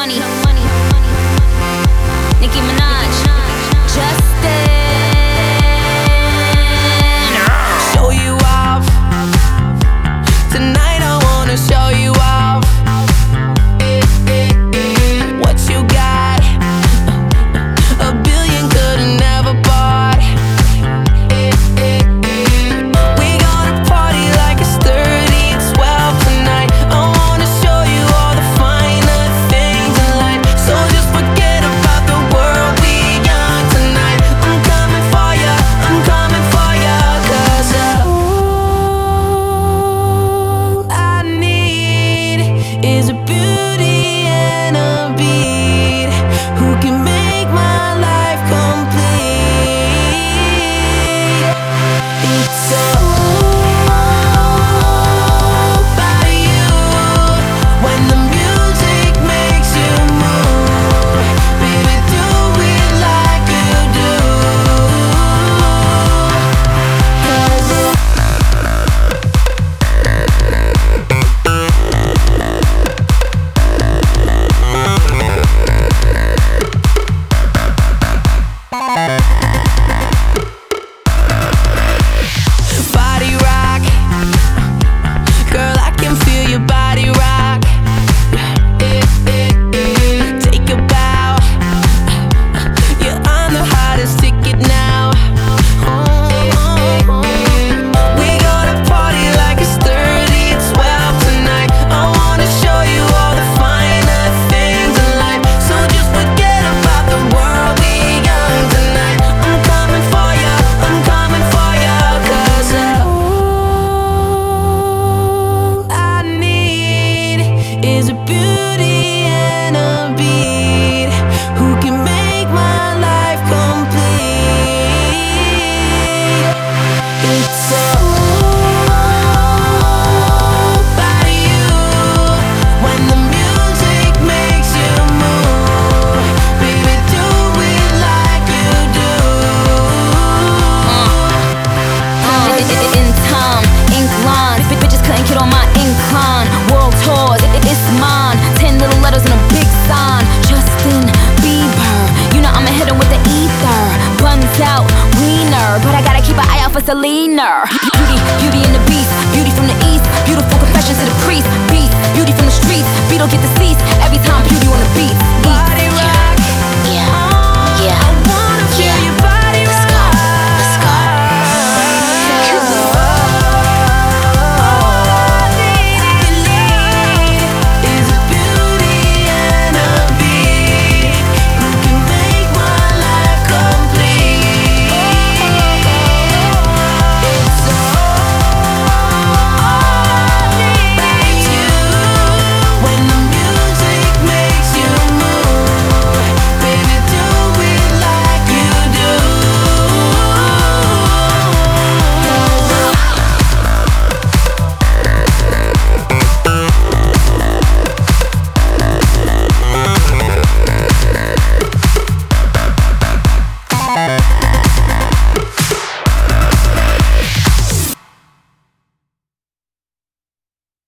money. Nicki Minaj. is a beautiful In time, ink lines. Bitches couldn't get on my incline. World tours, it's mine. Ten little letters and a big sign. Justin Bieber. You know I'ma hit him with the ether. Buns out, wiener. But I gotta keep an eye out for Selena. Beauty, beauty and the beast. Beauty from the east. Beautiful confessions to the priest. Beast, beauty from the streets. Beetle get deceased.